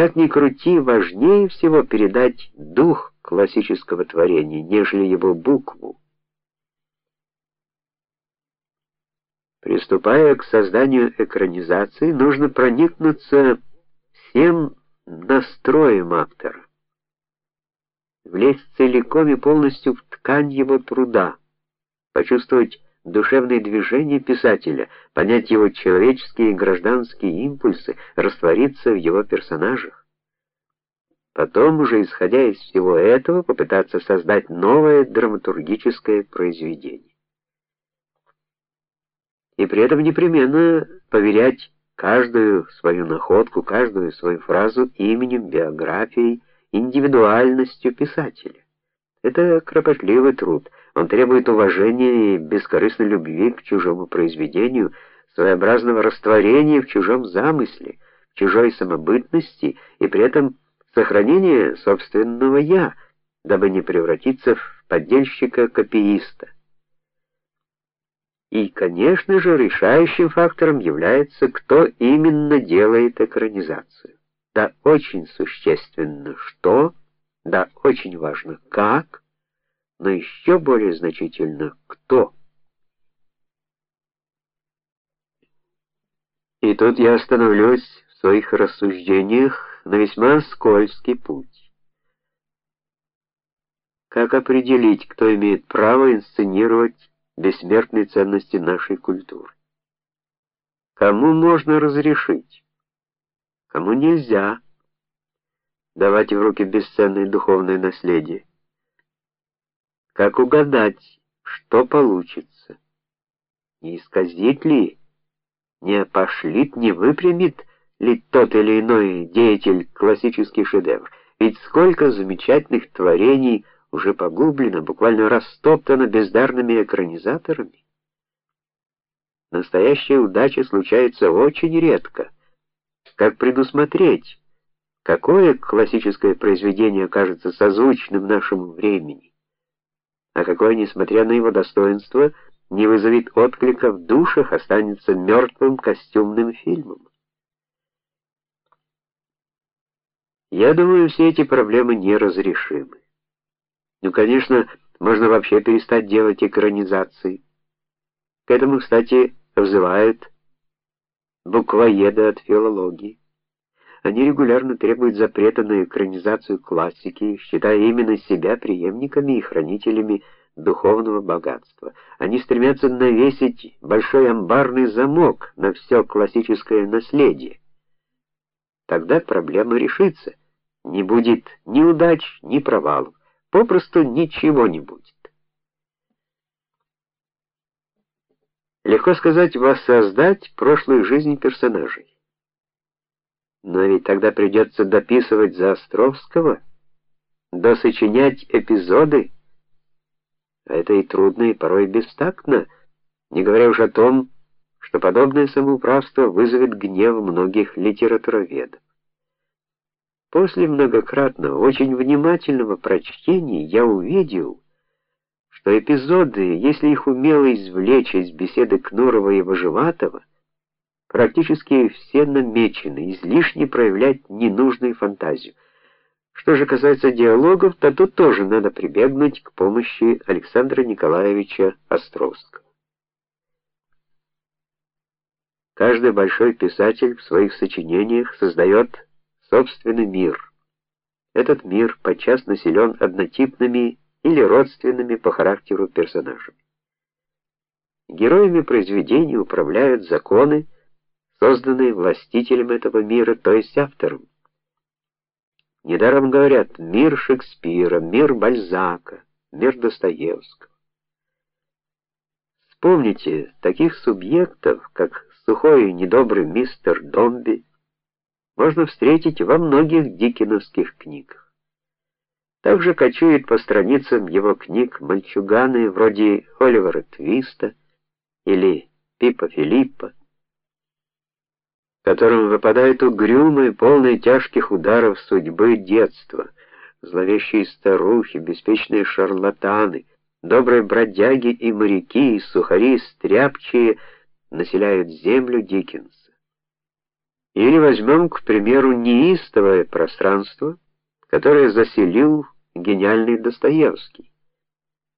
Как ни крути, важнее всего передать дух классического творения, нежели его букву. Приступая к созданию экранизации, нужно проникнуться всем настроем автора, влезть целиком и полностью в ткань его труда, почувствовать душевные движения писателя, понять его человеческие и гражданские импульсы, раствориться в его персонажах. Потом уже, исходя из всего этого, попытаться создать новое драматургическое произведение и при этом непременно поверять каждую свою находку, каждую свою фразу именем, биографией, индивидуальностью писателя. Это кропотливый труд. Он требует уважения и бескорыстной любви к чужому произведению, своеобразного растворения в чужом замысле, в чужой самобытности и при этом сохранения собственного я, дабы не превратиться в поддельщика-копииста. И, конечно же, решающим фактором является, кто именно делает экранизацию. Да очень существенно что, да очень важно как, но еще более значительно кто. И тут я остановлюсь в своих рассуждениях на весьма скользкий путь. Как определить, кто имеет право инсценировать бессмертной ценности нашей культуры. Кому можно разрешить, кому нельзя давать в руки бесценное духовное наследие. Как угадать, что получится? Не исказит ли, не пошлит, не выпрямит ли тот или иной деятель классический шедевр? Ведь сколько замечательных творений уже погублена, буквально растоптана бездарными экранизаторами. Настоящая удача случается очень редко. Как предусмотреть, какое классическое произведение окажется созвучным нашему времени, а какое, несмотря на его достоинство, не вызовет отклика в душах, останется мертвым костюмным фильмом. Я думаю, все эти проблемы неразрешимы. Ну, конечно, можно вообще перестать делать экранизации. К этому, кстати, взывают буквоеды от филологии. Они регулярно требуют запрета на экранизацию классики, считая именно себя преемниками и хранителями духовного богатства. Они стремятся навесить большой амбарный замок на все классическое наследие. Тогда проблема решится. Не будет ни удач, ни провалов попросту ничего не будет. Легко сказать воссоздать прошлую жизнь персонажей. Но ведь тогда придется дописывать за Островского, досочинять эпизоды. А это и трудно, и порой бестактно, не говоря уж о том, что подобное самоуправство вызовет гнев многих литературоведов. После многократного, очень внимательного прочтения я увидел, что эпизоды, если их умело извлечь из беседы Кнурова и Вожеватова, практически все намечены, излишне проявлять ненужную фантазию. Что же касается диалогов, то тут тоже надо прибегнуть к помощи Александра Николаевича Островского. Каждый большой писатель в своих сочинениях создает собственный мир. Этот мир подчас населен однотипными или родственными по характеру персонажами. Героями произведения управляют законы, созданные властителем этого мира, то есть автором. Недаром говорят: мир Шекспира, мир Бальзака, мир Достоевского. Вспомните таких субъектов, как сухой и недобрый мистер Домби, можно встретить во многих диккеновских книгах. Также кочуют по страницам его книг мальчуганы вроде Оливера Твиста или Пипа Филиппа, которым выпадают угрюмые, полные тяжких ударов судьбы детства, зловещие старухи, беспечные шарлатаны, добрые бродяги и моряки, и сухари стряпчие населяют землю Диккенса. Или возьмем, к примеру, неистовое пространство, которое заселил гениальный Достоевский.